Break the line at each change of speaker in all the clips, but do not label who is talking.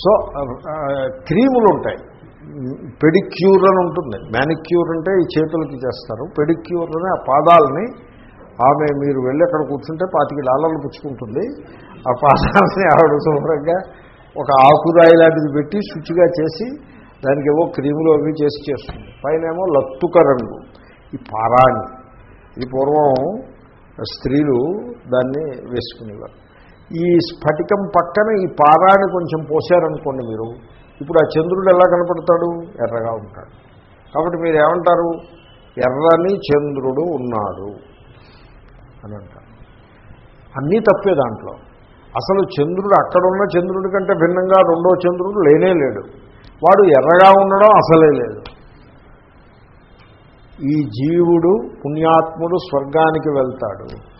So క్రీములు ఉంటాయి pedicure అని ఉంటుంది. మ్యానిక్యూర్ అంటే ఈ చేతులకి చేస్తారు. పెడిక్యూర్ అని ఆ పాదాలని ఆమె మీరు వెళ్ళి అక్కడ కూర్చుంటే పాతికి డాలర్లు పుచ్చుకుంటుంది. ఆ పాదాలని ఆవిడ శుభ్రంగా ఒక ఆకురాయి లాంటిది పెట్టి శుచిగా చేసి దానికి ఏవో క్రీములు అవి చేసి చేస్తుంది. పైన ఏమో లత్తుక రంగు. ఈ పారాణి. ఇది పూర్వం స్త్రీలు దాన్ని వేసుకునేవారు. ఈ స్ఫటికం పక్కన ఈ పారాన్ని కొంచెం పోసారనుకోండి మీరు ఇప్పుడు ఆ చంద్రుడు ఎలా కనపడతాడు? ఎర్రగా ఉంటాడు. కాబట్టి మీరు ఏమంటారు? ఎర్రని చంద్రుడు ఉన్నాడు అని అంటారు. అన్నీ తప్పే దాంట్లో. అసలు చంద్రుడు అక్కడున్న చంద్రుడి కంటే భిన్నంగా రెండో చంద్రుడు లేనే లేడు. వాడు ఎర్రగా ఉండడం అసలే లేదు. ఈ జీవుడు పుణ్యాత్ముడు స్వర్గానికి వెళ్తాడు.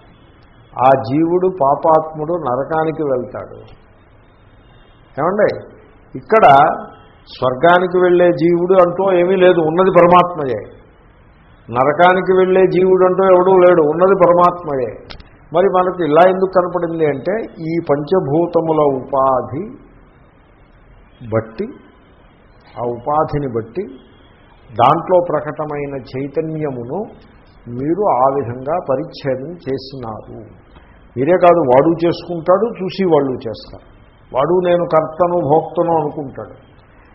ఆ జీవుడు పాపాత్ముడు నరకానికి వెళ్తాడు. ఏమండి? ఇక్కడ స్వర్గానికి వెళ్ళే జీవుడు అంటూ ఏమీ లేదు ఉన్నది పరమాత్మయే. నరకానికి వెళ్ళే జీవుడు అంటూ ఎవడూ లేడు ఉన్నది పరమాత్మయే. మరి మనకు ఇలా ఎందుకు కనపడింది అంటే ఈ పంచభూతముల ఉపాధి బట్టి ఆ ఉపాధిని బట్టి దాంట్లో ప్రకటమైన చైతన్యమును మీరు ఆ విధంగా పరిచ్ఛేదం చేసినారు. మీరే కాదు వాడు చేసుకుంటాడు చూసి వాళ్ళు చేస్తారు. వాడు నేను కర్తను భోక్తను అనుకుంటాడు.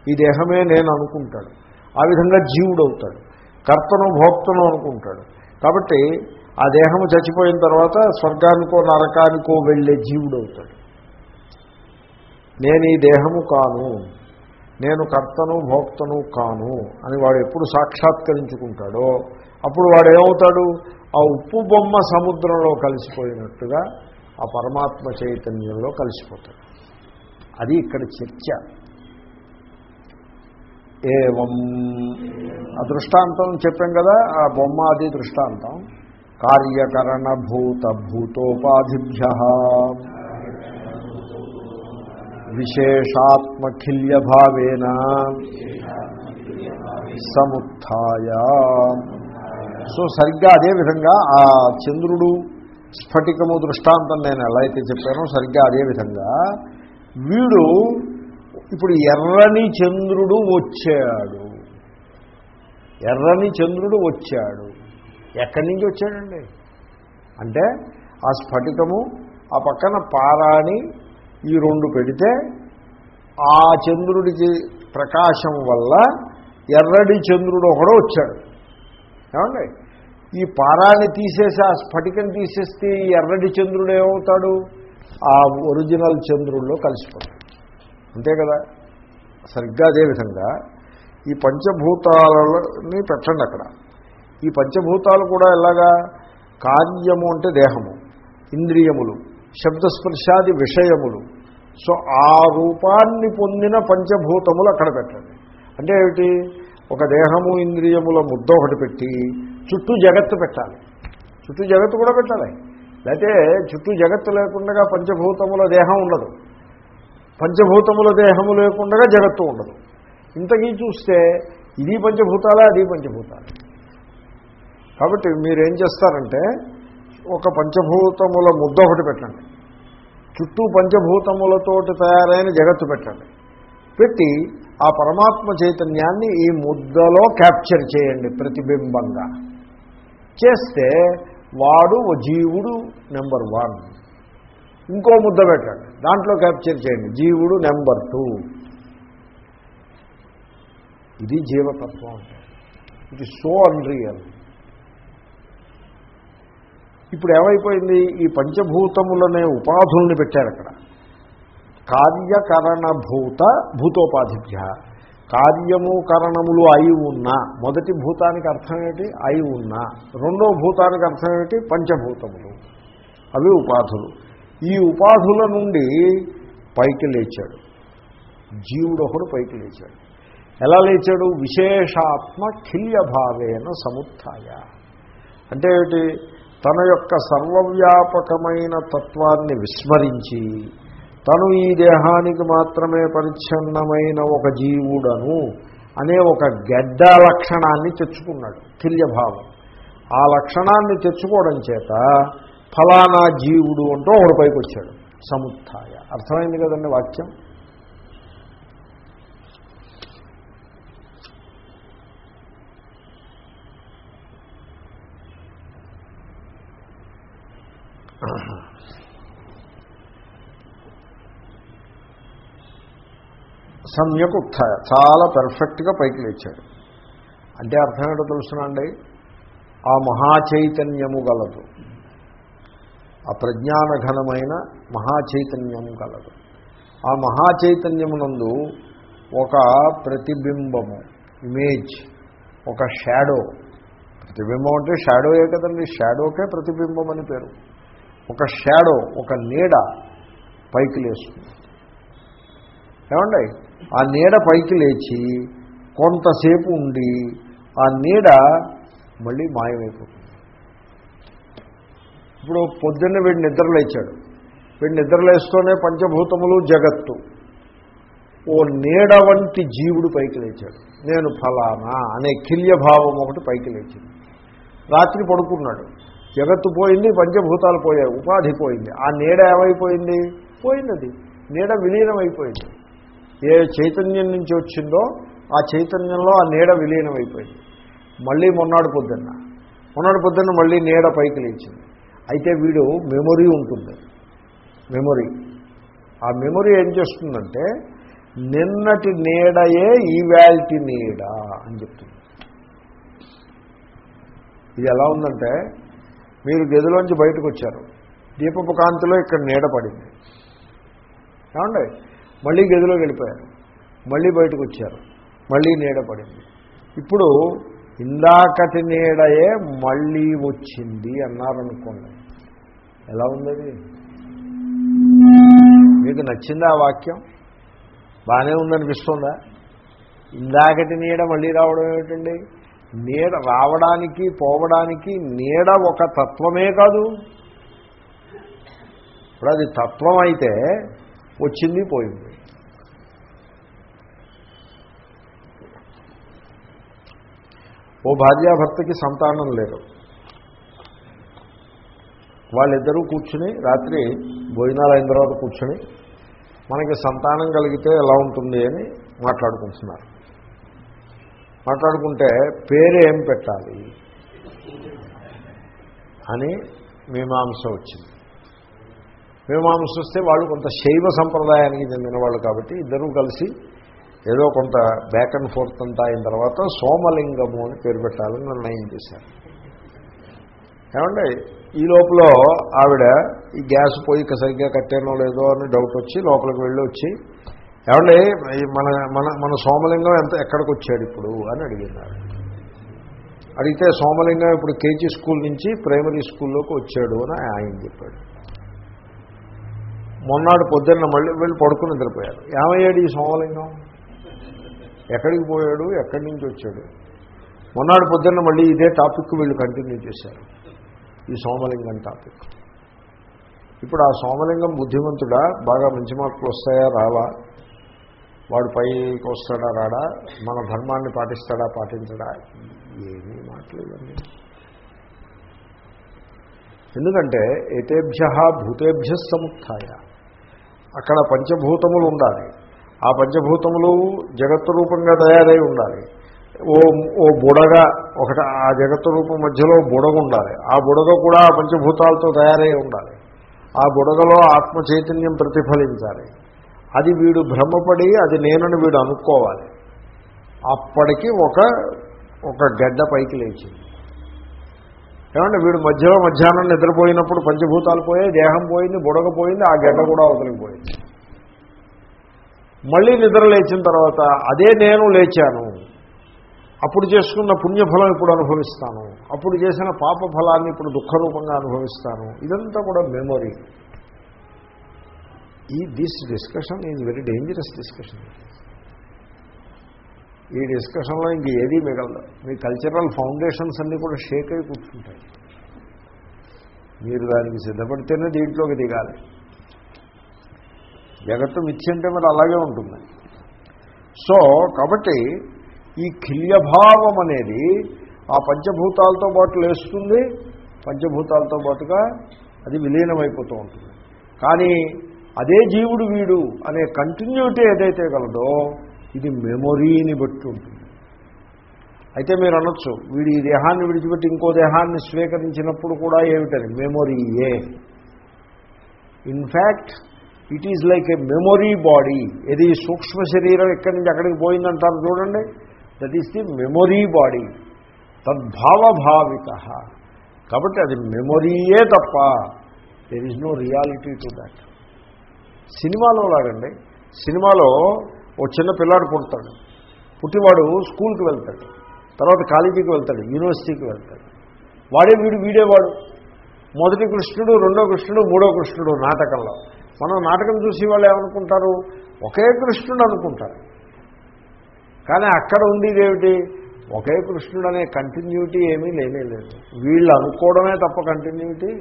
ఈ దేహమే నేను అనుకుంటాడు. ఆ విధంగా జీవుడవుతాడు కర్తను భోక్తను అనుకుంటాడు. కాబట్టి ఆ దేహము చచ్చిపోయిన తర్వాత స్వర్గానికో నరకానికో వెళ్ళే జీవుడవుతాడు నేను ఈ దేహము కాను. నేను కర్తను భోక్తను కాను అని వాడు ఎప్పుడు సాక్షాత్కరించుకుంటాడో అప్పుడు వాడు ఏమవుతాడు ఆ ఉప్పు బొమ్మ సముద్రంలో కలిసిపోయినట్టుగా ఆ పరమాత్మ చైతన్యంలో కలిసిపోతాడు. అది ఇక్కడ చర్చ. ఏవం ఆ దృష్టాంతం చెప్పాం కదా ఆ బొమ్మ అది దృష్టాంతం. కార్యకరణ భూత భూతోపాధిభ్య విశేషాత్మఖిల్యభావేన. సముత్య సో సరిగ్గా అదేవిధంగా ఆ చంద్రుడు స్ఫటికము దృష్టాంతం నేను ఎలా అయితే చెప్పానో సరిగ్గా అదేవిధంగా వీడు ఇప్పుడు ఎర్రని చంద్రుడు వచ్చాడు. ఎర్రని చంద్రుడు వచ్చాడు. ఎక్కడి నుంచి వచ్చాడండి? అంటే ఆ స్ఫటికము ఆ పక్కన పారాణి ఈ రెండు పెడితే ఆ చంద్రుడికి ప్రకాశం వల్ల ఎర్రడి చంద్రుడు ఒకడు వచ్చాడు. ఏమండి? ఈ పారాన్ని తీసేసి ఆ స్ఫటికం తీసేస్తే ఈ ఎర్రటి చంద్రుడు ఏమవుతాడు? ఆ ఒరిజినల్ చంద్రుల్లో కలిసిపోతాడు. అంతే కదా? సరిగ్గా అదేవిధంగా ఈ పంచభూతాలని పెట్టండి అక్కడ. ఈ పంచభూతాలు కూడా ఎలాగా? కార్యము అంటే దేహము ఇంద్రియములు శబ్దస్పర్శాది విషయములు. సో ఆ రూపాన్ని పొందిన పంచభూతములు అక్కడ పెట్టండి. అంటే ఏమిటి? ఒక దేహము ఇంద్రియముల ముద్ద ఒకటి పెట్టి చుట్టూ జగత్తు పెట్టాలి. చుట్టూ జగత్తు కూడా పెట్టాలి. లేకపోతే చుట్టూ జగత్తు లేకుండా పంచభూతముల దేహం ఉండదు. పంచభూతముల దేహము లేకుండా జగత్తు ఉండదు. ఇంతకీ చూస్తే ఇది పంచభూతాలే అది పంచభూతాలే? కాబట్టి మీరేం చేస్తారంటే ఒక పంచభూతముల ముద్ద ఒకటి పెట్టండి. చుట్టూ పంచభూతములతోటి తయారైన జగత్తు పెట్టండి. పెట్టి ఆ పరమాత్మ చైతన్యాన్ని ఈ ముద్దలో క్యాప్చర్ చేయండి ప్రతిబింబంగా. చేస్తే వాడు ఓ జీవుడు నెంబర్ వన్. ఇంకో ముద్ద పెట్టండి. దాంట్లో క్యాప్చర్ చేయండి. జీవుడు నెంబర్ టూ. ఇది జీవతత్వం అంటే. It is so unreal. ఇప్పుడు ఏమైపోయింది? ఈ పంచభూతములనే ఉపాధుల్ని పెట్టారు అక్కడ కార్యకరణభూత భూతోపాధిభ్య. కార్యము కరణములు అయి ఉన్న మొదటి భూతానికి అర్థం అయి ఉన్న. రెండో భూతానికి అర్థం ఏంటి పంచభూతములు. అవి ఉపాధులు. ఈ ఉపాధుల నుండి పైకి లేచాడు. జీవుడు ఒకడు పైకి లేచాడు. ఎలా లేచాడు? విశేషాత్మ కిల్యభావేన సముత్య అంటే ఏమిటి? తన యొక్క సర్వవ్యాపకమైన తత్వాన్ని విస్మరించి తను ఈ దేహానికి మాత్రమే పరిచ్ఛిన్నమైన ఒక జీవుడను అనే ఒక గడ్డ లక్షణాన్ని తెచ్చుకున్నాడు కిల్యభావం ఆ లక్షణాన్ని తెచ్చుకోవడం చేత ఫలానా జీవుడు అంటూ ఒకడు పైకి వచ్చాడు సముత్య అర్థమైంది కదండి వాక్యం? సమ్యక్ ఉత్థాయ చాలా పెర్ఫెక్ట్గా పైకి లేచాడు. అంటే అర్థం ఏంటో తెలుసునండి? ఆ మహాచైతన్యము గలదు. ఆ ప్రజ్ఞానఘనమైన మహాచైతన్యము గలదు. ఆ మహాచైతన్యమునందు ఒక ప్రతిబింబము ఇమేజ్ ఒక షాడో ప్రతిబింబం అంటే షాడోయే కదండి? షాడోకే ప్రతిబింబం అని పేరు. ఒక షాడో ఒక నీడ పైకి లేస్తుంది. ఏమండి? ఆ నీడ పైకి లేచి కొంతసేపు ఉండి ఆ నీడ మళ్ళీ మాయమైపోతుంది. ఇప్పుడు పొద్దున్న వీడు నిద్రలేచాడు. వీడు నిద్రలేస్తూనే పంచభూతములు జగత్తు. ఓ నీడ వంటి జీవుడు పైకి లేచాడు. నేను ఫలానా అనే కిల్యభావం ఒకటి పైకి లేచింది. రాత్రి పడుకున్నాడు. జగత్తు పోయింది పంచభూతాలు పోయాయి ఉపాధి పోయింది. ఆ నీడ ఏమైపోయింది? పోయింది అది నీడ విలీనం అయిపోయింది ఏ చైతన్యం నుంచి వచ్చిందో ఆ చైతన్యంలో ఆ నీడ విలీనం అయిపోయింది మళ్ళీ మొన్నాడు పొద్దున్న. మొన్నటి పొద్దున్న మళ్ళీ నీడ పైకి లేచింది. అయితే వీడు మెమొరీ ఉంటుంది. మెమొరీ. ఆ మెమొరీ ఏం చేస్తుందంటే నిన్నటి నీడయే ఈవాల్టి నీడ అని చెప్తుంది. ఇది ఎలా ఉందంటే మీరు గదిలోంచి బయటకు వచ్చారు. దీపపు కాంతిలో ఇక్కడ నీడ పడింది. ఏమండి? మళ్ళీ గదిలోకి వెళ్ళిపోయారు. మళ్ళీ బయటకు వచ్చారు. మళ్ళీ నీడ పడింది. ఇప్పుడు ఇందాకటి నీడయే మళ్ళీ వచ్చింది అన్నారనుకోండి. ఎలా ఉందది? మీకు నచ్చిందా ఆ వాక్యం? బాగానే ఉందనిపిస్తుందా? ఇందాకటి నీడ మళ్ళీ రావడం ఏమిటండి? నీడ రావడానికి పోవడానికి నీడ ఒక తత్వమే కాదు. ఇప్పుడు అది తత్వం అయితే వచ్చింది పోయింది. ఓ భార్యాభర్తకి సంతానం లేదు. వాళ్ళిద్దరూ కూర్చుని రాత్రి భోజనాలు అయిన తర్వాత కూర్చుని మనకి సంతానం కలిగితే ఎలా ఉంటుంది అని మాట్లాడుకుంటున్నారు. మాట్లాడుకుంటే పేరు ఏం పెట్టాలి? అని మీమాంస వచ్చింది. మీమాంస వస్తే వాళ్ళు కొంత శైవ సంప్రదాయానికి చెందిన వాళ్ళు కాబట్టి ఇద్దరూ కలిసి ఏదో కొంత బ్యాక్ అండ్ ఫోర్త్ అంతా అయిన తర్వాత సోమలింగము అని పేరు పెట్టాలని నిర్ణయం చేశారు. ఏమండి ఈ లోపల ఆవిడ ఈ గ్యాస్ పోయి సరిగ్గా కట్టానో లేదో అని డౌట్ వచ్చి లోపలికి వెళ్ళి వచ్చి ఏమండి మన మన మన సోమలింగం ఎంత ఎక్కడికి వచ్చాడు ఇప్పుడు? అని అడిగినారు అడిగితే సోమలింగం ఇప్పుడు కేజీ స్కూల్ నుంచి ప్రైమరీ స్కూల్లోకి వచ్చాడు అని ఆయన చెప్పాడు. మొన్నాడు పొద్దున్న మళ్ళీ వెళ్ళి పడుకుని నిద్రపోయారు. ఏమయ్యాడు ఈ సోమలింగం ఎక్కడికి పోయాడు? ఎక్కడి నుంచి వచ్చాడు? మొన్నాడు పొద్దున్న మళ్ళీ ఇదే టాపిక్ వీళ్ళు కంటిన్యూ చేశారు. ఈ సోమలింగం టాపిక్. ఇప్పుడు ఆ సోమలింగం బుద్ధిమంతుడా? బాగా మంచి మార్కులు వస్తాయా? రావా? వాడు పైకి వస్తాడా? రాడా? మన ధర్మాన్ని పాటిస్తాడా? పాటించడా? ఏమీ మాట్లాడండి ఎందుకంటే ఏతేభ్య భూతేభ్య సముత్య అక్కడ పంచభూతములు ఉండాలి. ఆ పంచభూతములు జగత్తు రూపంగా తయారై ఉండాలి. ఓ ఓ బుడగ ఒకటి ఆ జగత్తు రూపం మధ్యలో బుడగ ఉండాలి. ఆ బుడగ కూడా ఆ పంచభూతాలతో తయారై ఉండాలి. ఆ బుడగలో ఆత్మ చైతన్యం ప్రతిఫలించాలి. అది వీడు భ్రమపడి అది నేనని వీడు అనుకోవాలి. అప్పటికి ఒక ఒక గడ్డ పైకి లేచింది. ఏమంటే వీడు మధ్యలో మధ్యాహ్నం నిద్రపోయినప్పుడు పంచభూతాలు పోయాయి దేహం పోయింది బుడగ పోయింది ఆ గడ్డ కూడా అవతలిపోయింది మళ్ళీ నిద్ర లేచిన తర్వాత అదే నేను లేచాను. అప్పుడు చేసుకున్న పుణ్యఫలం ఇప్పుడు అనుభవిస్తాను. అప్పుడు చేసిన పాప ఫలాన్ని ఇప్పుడు దుఃఖరూపంగా అనుభవిస్తాను. ఇదంతా కూడా మెమొరీ ఈ this discussion is very dangerous discussion ఈ డిస్కషన్లో ఇంక ఏదీ మిగలదు. మీ కల్చరల్ ఫౌండేషన్స్ అన్నీ కూడా షేక్ అయి కూర్చుంటాయి. మీరు దానికి సిద్ధపడితేనే దీంట్లోకి దిగాలి. జగత్తు మిథ్య అంటే మరి అలాగే ఉంటుంది. సో కాబట్టి ఈ కిల్యభావం అనేది ఆ పంచభూతాలతో పాటు లేస్తుంది. పంచభూతాలతో పాటుగా అది విలీనమైపోతూ ఉంటుంది. కానీ అదే జీవుడు వీడు అనే కంటిన్యూటీ ఏదైతే కలదో ఇది మెమొరీని బట్టి ఉంటుంది. అయితే మీరు అనొచ్చు వీడు ఈ దేహాన్ని విడిచిపెట్టి ఇంకో దేహాన్ని స్వీకరించినప్పుడు కూడా ఏమిటని? మెమొరీయే. In fact it is like a memory body ఇది సూక్ష్మ శరీరం ఎక్కడి నుంచి అక్కడికి పోయిందంటారు చూడండి. That is the memory body తద్భావభావిక. కాబట్టి అది మెమొరీయే తప్ప there is no reality to that సినిమాలో లాగండి. సినిమాలో ఓ చిన్న పిల్లాడు పుడతాడు. పుట్టివాడు స్కూల్కి వెళ్తాడు. తర్వాత కాలేజీకి వెళ్తాడు యూనివర్సిటీకి వెళ్తాడు. వాడే వీడు వీడేవాడు మొదటి కృష్ణుడు రెండో కృష్ణుడు మూడో కృష్ణుడు నాటకంలో. మనం నాటకం చూసి వాళ్ళు ఏమనుకుంటారు? ఒకే కృష్ణుడు అనుకుంటారు. కానీ అక్కడ ఉండేది ఏమిటి? ఒకే కృష్ణుడు అనే కంటిన్యూటీ ఏమీ లేనే లేదు. వీళ్ళు అనుకోవడమే తప్ప కంటిన్యూటీ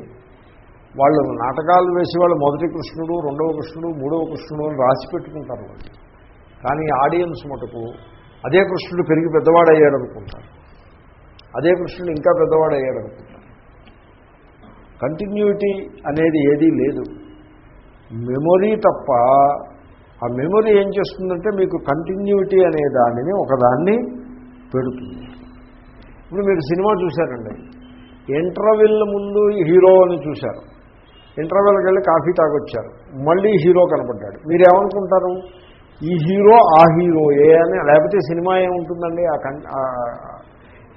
వాళ్ళు నాటకాలు వేసి వాళ్ళు మొదటి కృష్ణుడు రెండవ కృష్ణుడు మూడవ కృష్ణుడు అని రాసి పెట్టుకుంటారు వాళ్ళు. కానీ ఆడియన్స్ మటుకు అదే కృష్ణుడు పెరిగి పెద్దవాడయ్యాడు అనుకుంటారు అదే కృష్ణుడు ఇంకా పెద్దవాడయ్యాడు అనుకుంటారు కంటిన్యూటీ అనేది ఏదీ లేదు. మెమొరీ తప్ప ఆ మెమొరీ ఏం చేస్తుందంటే మీకు కంటిన్యూటీ అనే దానిని ఒకదాన్ని పెడుతుంది. ఇప్పుడు మీరు సినిమా చూశారండి. ఇంటర్వెల్ ముందు హీరో అని చూశారు. ఇంటర్వెల్కి వెళ్ళి కాఫీ తాగొచ్చారు. మళ్ళీ హీరో కనపడ్డాడు. మీరేమనుకుంటారు ఈ హీరో ఆ హీరోయే అని లేకపోతే సినిమా ఏముంటుందండి? ఆ కన్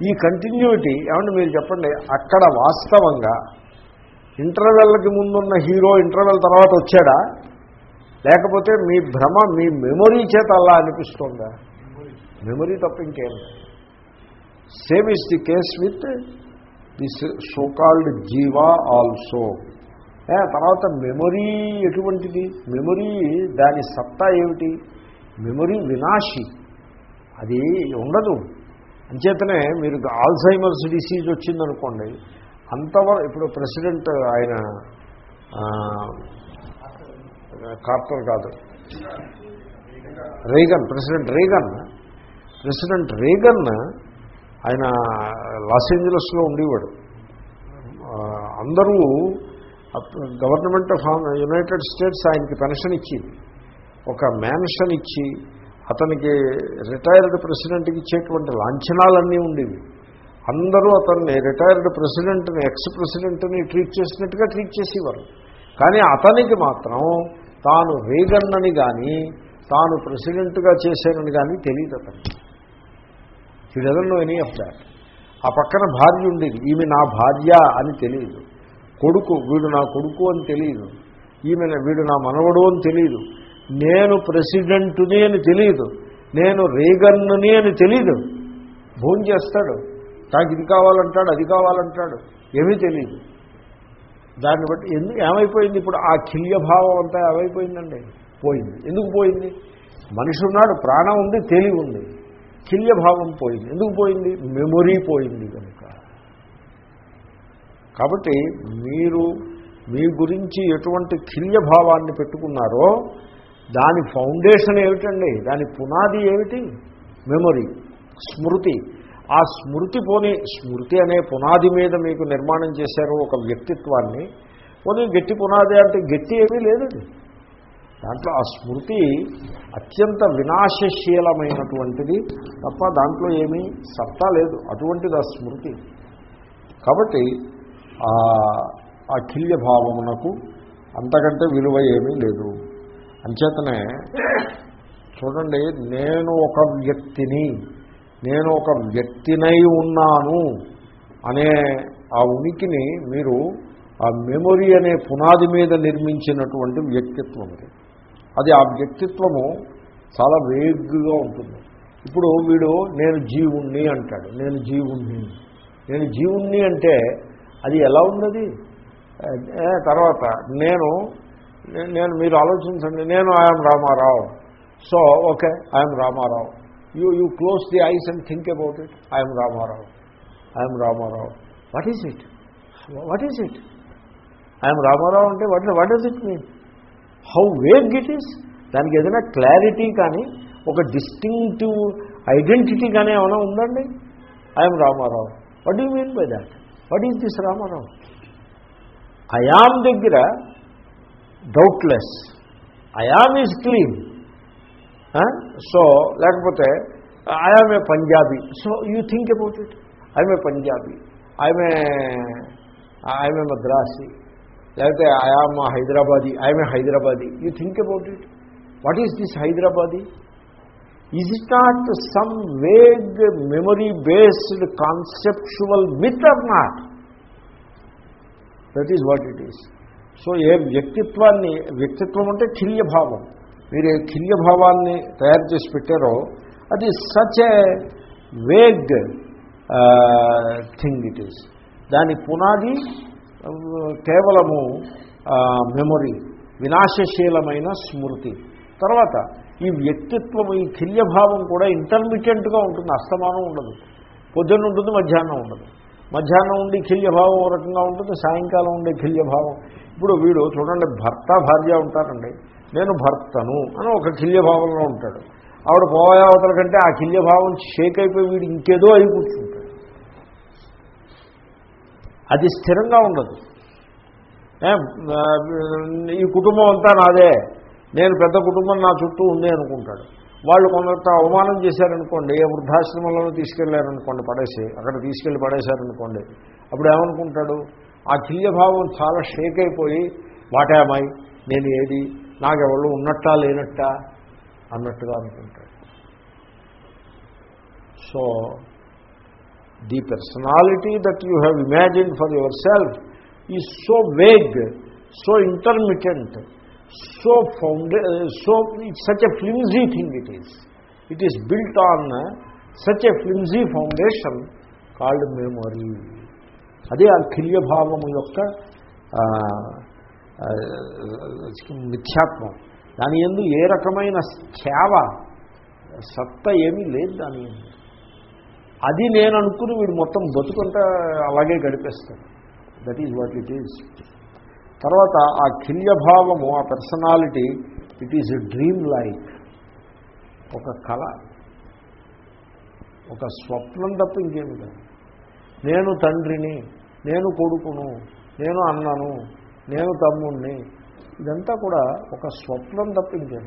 ఈ కంటిన్యూటీ ఏమంటే మీరు చెప్పండి అక్కడ వాస్తవంగా ఇంటర్వెల్కి ముందున్న హీరో ఇంటర్వెల్ తర్వాత వచ్చాడా? లేకపోతే మీ భ్రమ మీ మెమొరీ చేత అలా అనిపిస్తుందా? మెమొరీ తప్ప ఇంకేం same is the case with this so called Jiva also తర్వాత మెమొరీ ఎటువంటిది? మెమొరీ దాని సత్తా ఏమిటి? మెమొరీ వినాశి. అది ఉండదు. అంచేతనే మీరు ఆల్జైమర్స్ డిసీజ్ వచ్చిందనుకోండి అంతవరకు ఇప్పుడు ప్రెసిడెంట్ ఆయన కార్టర్ కాదు. Reagan president Reagan president Reagan ఆయన లాస్ ఏంజలస్లో ఉండేవాడు. అందరూ గవర్నమెంట్ ఆఫ్ యునైటెడ్ స్టేట్స్ ఆయనకి పెన్షన్ ఇచ్చి ఒక మ్యాన్షన్ ఇచ్చి అతనికి రిటైర్డ్ ప్రెసిడెంట్కి ఇచ్చేటువంటి లాంఛనాలన్నీ ఉండేవి. అందరూ అతన్ని రిటైర్డ్ ప్రెసిడెంట్ని ఎక్స్ ప్రెసిడెంట్ని ట్రీట్ చేసినట్టుగా ట్రీట్ చేసేవారు. కానీ అతనికి మాత్రం తాను వేగన్నని కానీ తాను ప్రెసిడెంట్గా చేశానని కానీ తెలియదు అతనికి. ఈ డజన్ ఎనీ ఆఫ్ దాట్ ఆ పక్కన భార్య ఉండేది. ఈమె నా భార్య అని తెలియదు కొడుకు వీడు నా కొడుకు అని తెలియదు. ఈమె వీడు నా మనవడు అని తెలియదు. నేను ప్రెసిడెంటుని అని తెలియదు. నేను రేగన్నుని అని తెలియదు. భోజనం చేస్తాడు. నాకు ఇది కావాలంటాడు అది కావాలంటాడు. ఏమీ తెలియదు. దాన్ని బట్టి ఎందుకు ఏమైపోయింది ఇప్పుడు? ఆ కిల్యభావం అంతా ఏమైపోయిందండి? పోయింది. ఎందుకు పోయింది? మనిషి ఉన్నాడు ప్రాణం ఉంది తెలివి ఉంది. కిల్యభావం పోయింది. ఎందుకు పోయింది? మెమొరీ పోయింది కనుక. కాబట్టి మీరు మీ గురించి ఎటువంటి కిల్యభావాన్ని పెట్టుకున్నారో దాని ఫౌండేషన్ ఏమిటండి? దాని పునాది ఏమిటి? మెమొరీ స్మృతి. ఆ స్మృతి పోని స్మృతి అనే పునాది మీద మీకు నిర్మాణం చేశారు ఒక వ్యక్తిత్వాన్ని పోనీ గట్టి పునాది అంటే గట్టి ఏమీ లేదండి. దాంట్లో ఆ స్మృతి అత్యంత వినాశశీలమైనటువంటిది తప్ప దాంట్లో ఏమీ సత్తా లేదు. అటువంటిది ఆ స్మృతి. కాబట్టి ఆ భావమునకు అంతకంటే విలువ ఏమీ లేదు. అంచేతనే చూడండి నేను ఒక వ్యక్తిని నేను ఒక వ్యక్తినై ఉన్నాను అనే ఆ ఉనికిని మీరు ఆ మెమొరీ అనే పునాది మీద నిర్మించినటువంటి వ్యక్తిత్వం అది అది ఆ వ్యక్తిత్వము చాలా వేగ్గా ఉంటుంది. ఇప్పుడు వీడు నేను జీవుణ్ణి అంటాడు. నేను జీవుణ్ణి. నేను జీవుణ్ణి అంటే అది ఎలా ఉన్నది? తర్వాత నేను నేను మీరు ఆలోచించండి నేను I'm Ramarao so okay I'm Ramarao you you close the eyes and think about it I'm Ramarao I'm Ramarao what is it what is it I'm Ramarao అంటే what what is it mean how vague it is దానికి ఏదైనా clarity కానీ ఒక distinctive identity కానీ ఏమైనా ఉందండి? I'm Ramarao what do mean by that what is this Ramarao I am దగ్గర doubtless I am is clean so లేకపోతే I'm a Punjabi so you think about it I'm a Punjabi I'm a I'm a Madrasi లేకపోతే I'm Hyderabadi I'm Hyderabadi you think about it what is this Hyderabadi is it not some vague memory based conceptual myth or not that is what it is so ఏ వ్యక్తిత్వాన్ని వ్యక్తిత్వం అంటే కిల్యభావం మీరు ఏ కిల్యభావాన్ని తయారు చేసి పెట్టారో అది such a vague thing it is దాని పునాది కేవలము మెమొరీ వినాశశీలమైన స్మృతి. తర్వాత ఈ వ్యక్తిత్వం ఈ కిల్యభావం కూడా ఇంటర్మీడియట్గా ఉంటుంది. అస్తమానం ఉండదు. పొద్దున్న ఉంటుంది మధ్యాహ్నం ఉండదు. మధ్యాహ్నం ఉండి కిల్యభావం ఓ రకంగా ఉంటుంది సాయంకాలం ఉండే కిల్యభావం ఇప్పుడు వీడు చూడండి భర్త భార్య ఉంటారండి. నేను భర్తను అని ఒక కిల్యభావంలో ఉంటాడు. ఆవిడ పోయావతల కంటే ఆ కిల్యభావం షేక్ అయిపోయి వీడు ఇంకేదో అయి కూర్చుంటాడు. అది స్థిరంగా ఉండదు. ఈ కుటుంబం అంతా నాదే. నేను పెద్ద కుటుంబం నా చుట్టూ ఉంది అనుకుంటాడు. వాళ్ళు కొంత అవమానం చేశారనుకోండి ఏ వృద్ధాశ్రమంలో తీసుకెళ్ళారనుకోండి పడేసి అక్కడ తీసుకెళ్ళి పడేశారనుకోండి అప్పుడు ఏమనుకుంటాడు? ఆ కిల్యభావం చాలా షేక్ అయిపోయి వాటామాయి నేను ఏది? నాకెవరు ఉన్నట్టా లేనట్టా? అన్నట్టుగా అనుకుంటాడు. So the personality that you have imagine for yourself is so vague so intermittent so found so such a flimsy thing it is it is built on such a flimsy foundation called memory అదే ఆ కిల్యభావము యొక్క ఆ, మిథ్యాత్వం. దాని ఎందు ఏ రకమైన సేవ సత్త ఏమీ లేదు దాని ఎందు. అది నేను అనుకుని వీడు మొత్తం బతుకంతా అలాగే గడిపేస్తాను that is what it is తర్వాత ఆ కిల్యభావము ఆ personality it is a dream like ఒక కళ. ఒక స్వప్నం తప్ప ఇంకేమి కాదు నేను తండ్రిని నేను కొడుకును నేను అన్నను నేను తమ్ముణ్ణి ఇదంతా కూడా ఒక స్వప్నం తప్ప ఇంకేం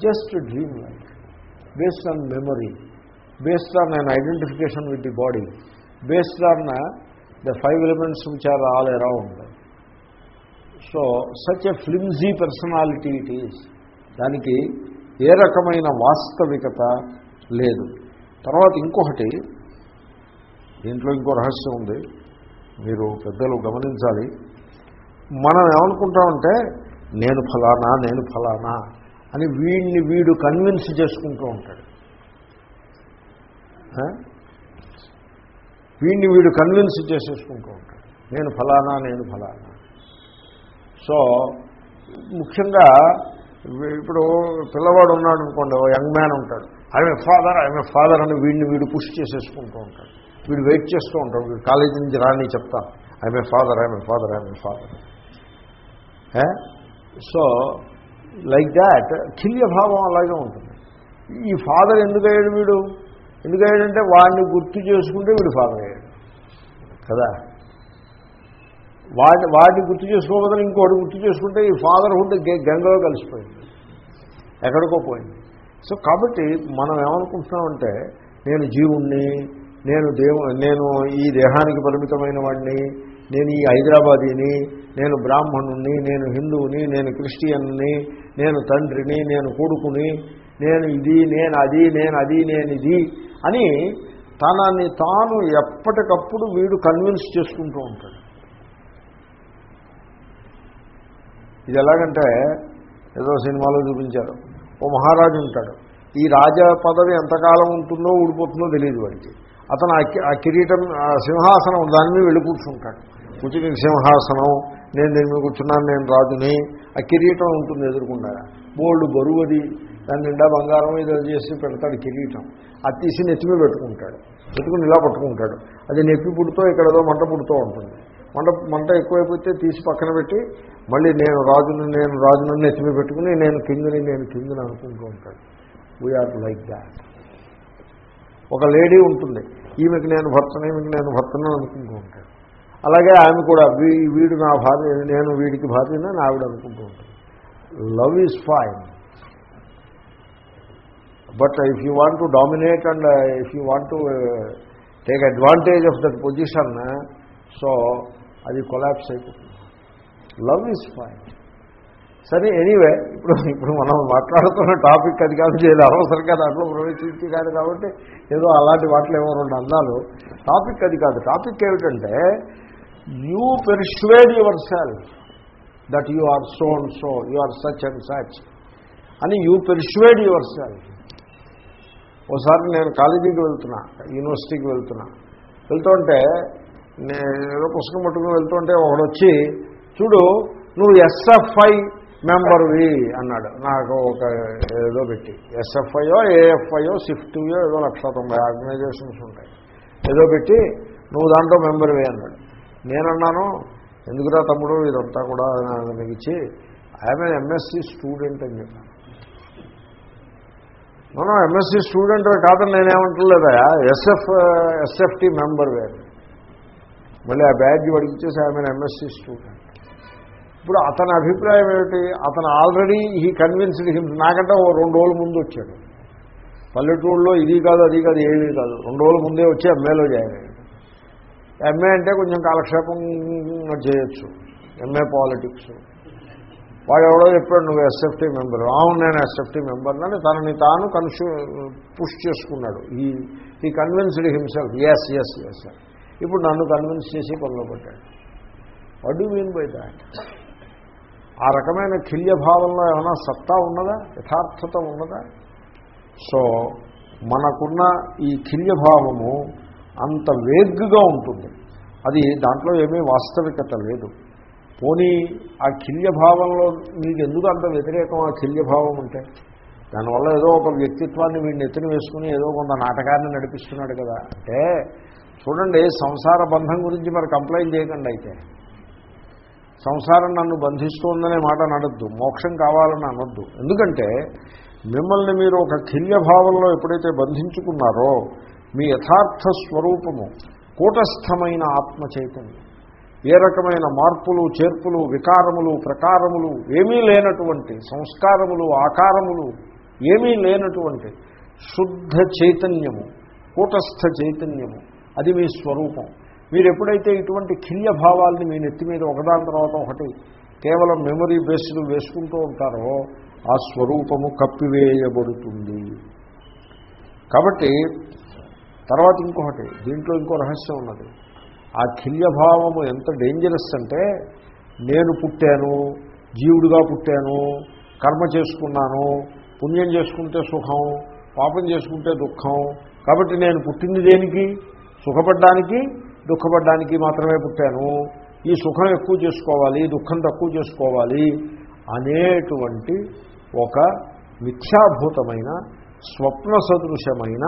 just dream like based on memory based on an identification with the body based on the five elements which are all around so such a flimsy personality it is దానికి ఏ రకమైన వాస్తవికత లేదు. తర్వాత ఇంకొకటి దీంట్లో ఇంకో రహస్యం ఉంది. మీరు పెద్దలు గమనించాలి. మనం ఏమనుకుంటామంటే నేను ఫలానా నేను ఫలానా అని వీడిని వీడు కన్విన్స్ చేసుకుంటూ ఉంటాడు. వీడిని వీడు కన్విన్స్ చేసేసుకుంటూ ఉంటాడు. నేను ఫలానా నేను ఫలానా. సో ముఖ్యంగా ఇప్పుడు పిల్లవాడు ఉన్నాడు అనుకోండి యంగ్ మ్యాన్ ఉంటాడు. ఐఎమ్ ఫాదర్ ఐఎమ్ ఫాదర్ అని వీడిని వీడు పుష్ చేసేసుకుంటూ ఉంటాడు. వీడు వెయిట్ చేస్తూ ఉంటాడు. వీడు కాలేజీ నుంచి రాని చెప్తా I'm father I'm father I'm father. So like that కిల్య భావం అలాగే ఉంటుంది. ఈ ఫాదర్ ఎందుకు అయ్యాడు వీడు? ఎందుకు అయ్యాడంటే వాడిని గుర్తు చేసుకుంటే వీడు ఫాదర్ అయ్యాడు. కదా? వాటి వాడిని గుర్తు చేసుకోబోదని ఇంకోటి గుర్తు చేసుకుంటే ఈ ఫాదర్హుడ్ గంగలో కలిసిపోయింది. ఎక్కడికో పోయింది. సో కాబట్టి మనం ఏమనుకుంటున్నామంటే నేను జీవుణ్ణి నేను దేవు నేను ఈ దేహానికి పరిమితమైన వాడిని నేను ఈ హైదరాబాదీని నేను బ్రాహ్మణుణ్ణి నేను హిందువుని నేను క్రిస్టియన్ని నేను తండ్రిని నేను కొడుకుని నేను ఇది నేను అది నేను అది నేను ఇది అని తనని తాను ఎప్పటికప్పుడు వీడు కన్విన్స్ చేసుకుంటూ ఉంటాడు. ఇది ఎలాగంటే ఏదో సినిమాలో చూపించారు. ఓ మహారాజు ఉంటాడు. ఈ రాజ పదవి ఎంతకాలం ఉంటుందో ఊడిపోతుందో తెలియదు వాడికి. అతను ఆ కిరీటం ఆ సింహాసనం దాని మీద వెళ్ళి కూర్చుంటాడు. కూర్చుని సింహాసనం నేను దీని మీద కూర్చున్నాను నేను రాజుని. ఆ కిరీటం ఉంటుంది ఎదుర్కొన్నా బోల్డ్ బరువది అది. దాని నిండా బంగారం ఇది చేసి పెడతాడు కిరీటం. అది తీసి నెత్తి మీద పెట్టుకుంటాడు. పెట్టుకుని ఇలా పట్టుకుంటాడు. అది నొప్పి పుడుతో ఇక్కడ ఏదో మంట పుడుతూ ఉంటుంది. మంట మంట ఎక్కువైపోతే తీసి పక్కన పెట్టి మళ్ళీ నేను రాజును నేను రాజును నెత్తి పెట్టుకుని నేను కింగ్ని నేను కింగ్ని అనుకుంటూ ఉంటాడు. వీఆర్ లైక్ దాట్ ఒక లేడీ ఉంటుంది. ఈమెకి నేను భర్తను ఈమెకి నేను భర్తను అనుకుంటూ ఉంటాడు. అలాగే ఆమె కూడా వీ వీడు నా భార్య నేను వీడికి భార్యని అని ఆవిడ అనుకుంటూ ఉంటుంది. Love is fine but if you want to dominate and if you want to take advantage of that position so అది కొలాప్స్ అయిపోతుంది. లవ్ ఈజ్ ఫైన్ సరే ఎనీవే ఇప్పుడు ఇప్పుడు మనం మాట్లాడుతున్న టాపిక్ అది కాదు చేయాలి అవసరంగా దాంట్లో ప్రవేశించి కాదు కాబట్టి ఏదో అలాంటి వాటిలో ఏమో రెండు అందాలు. టాపిక్ అది కాదు. టాపిక్ ఏమిటంటే you persuade yourself that you are so and so you are such and such అని యూ పెర్ష్వేడ్ యువర్ సెల్ఫ్ ఒకసారి నేను కాలేజీకి వెళ్తున్నా యూనివర్సిటీకి వెళ్తున్నా. వెళ్తుంటే ఏదో పుస్తకం పట్టుకుని వెళ్తుంటే ఒకడు వచ్చి చూడు నువ్వు ఎస్ఎఫ్ఐ మెంబర్వి అన్నాడు. నాకు ఒక ఏదో పెట్టి. ఎస్ఎఫ్ఐయో ఏఎఫ్ఐయో సిఫ్టీయో ఏదో లక్ష తొంభై ఆర్గనైజేషన్స్ ఉంటాయి. ఏదో పెట్టి నువ్వు దాంట్లో మెంబర్వి అన్నాడు. నేనన్నాను ఎందుకురా తమ్ముడు ఇదంతా కూడా మిగిచి ఇచ్చి ఐఎమ్ ఎంఎస్సి స్టూడెంట్ అని చెప్పాను. మనం ఎంఎస్సి స్టూడెంట్ కాదని నేనేమంటలేదా ఎస్ఎఫ్ ఎస్ఎఫ్టీ మెంబర్ వేరు మళ్ళీ ఆ బ్యాడ్జ్ వాడికి ఇచ్చేసి ఆమె ఎంఎస్సి స్టూడెంట్ ఇప్పుడు అతని అభిప్రాయం ఏమిటి? అతను ఆల్రెడీ ఈ కన్విన్స్డ్ హిమ్ నాకంటే ఓ రెండు రోజుల ముందు వచ్చాడు. పల్లెటూరులో ఇది కాదు అది కాదు ఏది కాదు. రెండు రోజుల ముందే వచ్చి ఎంఏలో జాయిన్ అయ్యాడు. ఎంఏ అంటే కొంచెం కాలక్షేపం చేయొచ్చు. ఎంఏ పాలిటిక్స్ వాడు ఎవడో చెప్పాడు నువ్వు ఎస్ఎఫ్టీ మెంబర్ అవును నేను ఎస్ఎఫ్టీ మెంబర్ అని తనని తాను కన్ఫ్యూ పుష్ చేసుకున్నాడు. ఈ ఈ convinced himself yes yes yes ఇప్పుడు నన్ను కన్విన్స్ చేసి పనిలో పెట్టాడు. What do mean by that ఆ రకమైన కిల్య భావంలో ఏమైనా సత్తా ఉన్నదా? యథార్థత ఉన్నదా? సో మనకున్న ఈ కిల్యభావము అంత వేగ్గా ఉంటుంది. అది దాంట్లో ఏమీ వాస్తవికత లేదు. పోనీ ఆ కిల్యభావంలో మీకు ఎందుకు అంత వ్యతిరేకం ఆ కిల్యభావం అంటే? దానివల్ల ఏదో ఒక వ్యక్తిత్వాన్ని వీడిని ఎత్తున వేసుకుని ఏదో కొంత నాటకాన్ని నడిపిస్తున్నాడు కదా. అంటే చూడండి సంసార బంధం గురించి మరి కంప్లైంట్ చేయకండి అయితే. సంసారం నన్ను బంధిస్తోందనే మాట నడద్దు మోక్షం కావాలని అనొద్దు. ఎందుకంటే మిమ్మల్ని మీరు ఒక కిల్యభావంలో ఎప్పుడైతే బంధించుకున్నారో మీ యథార్థ స్వరూపము కూటస్థమైన ఆత్మ చైతన్యం. ఏ రకమైన మార్పులు చేర్పులు వికారములు ప్రకారములు ఏమీ లేనటువంటి సంస్కారములు ఆకారములు ఏమీ లేనటువంటి శుద్ధ చైతన్యము కూటస్థ చైతన్యము. అది మీ స్వరూపం. మీరు ఎప్పుడైతే ఇటువంటి కిల్య భావాల్ని మీ నెత్తి మీద ఒకదాని తర్వాత ఒకటి కేవలం మెమరీ బేస్డ్ వేసుకుంటూ ఉంటారో ఆ స్వరూపము కప్పివేయబడుతుంది. కాబట్టి తర్వాత ఇంకొకటి దీంట్లో ఇంకో రహస్యం ఉన్నది. ఆ కిల్యభావము ఎంత డేంజరస్ అంటే నేను పుట్టాను జీవుడిగా పుట్టాను కర్మ చేసుకున్నాను పుణ్యం చేసుకుంటే సుఖం పాపం చేసుకుంటే దుఃఖం కాబట్టి నేను పుట్టింది దేనికి? సుఖపడ్డానికి దుఃఖపడ్డానికి మాత్రమే పుట్టాను. ఈ సుఖం ఎక్కువ చేసుకోవాలి దుఃఖం తక్కువ చేసుకోవాలి అనేటువంటి ఒక మిథ్యాభూతమైన స్వప్న సదృశమైన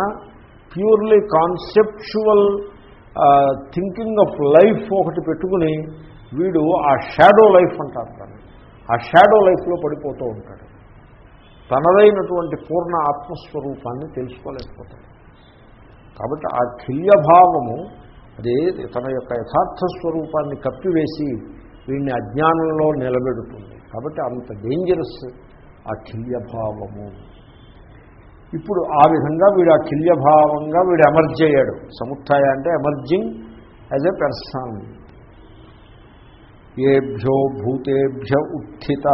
purely conceptual thinking of life ఒకటి పెట్టుకుని వీడు ఆ షాడో లైఫ్ అంటారు దాన్ని. ఆ షాడో లైఫ్లో పడిపోతూ ఉంటాడు. తనదైనటువంటి పూర్ణ ఆత్మస్వరూపాన్ని తెలుసుకోలేకపోతాడు. కాబట్టి ఆ కిల్యభావము అదే తన యొక్క యథార్థ స్వరూపాన్ని కప్పివేసి వీడిని అజ్ఞానంలో నిలబెడుతుంది. కాబట్టి అంత డేంజరస్ ఆ కిల్యభావము ఇప్పుడు ఆ విధంగా వీడు ఆ కిల్యభావంగా వీడు ఎమర్జ్ అయ్యాడు. సముత్య అంటే ఎమర్జింగ్ యాజ్ ఎ పెర్సన్ ఏభ్యో భూతేభ్య ఉత్థిత.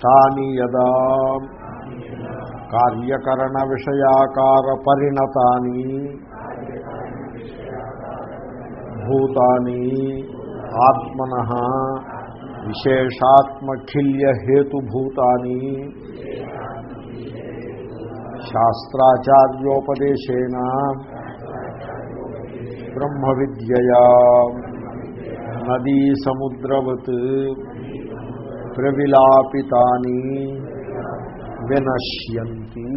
తాని యదా కార్యకరణ విషయాకార పరిణతాని భూతాని ఆత్మన విశేషాత్మఖిల్యహేతుభూతాని శాస్త్రాచార్యోపదేశేన బ్రహ్మ విద్యయా నదీ సముద్రవత్ ప్రవిలాపితాని వినశ్యంతి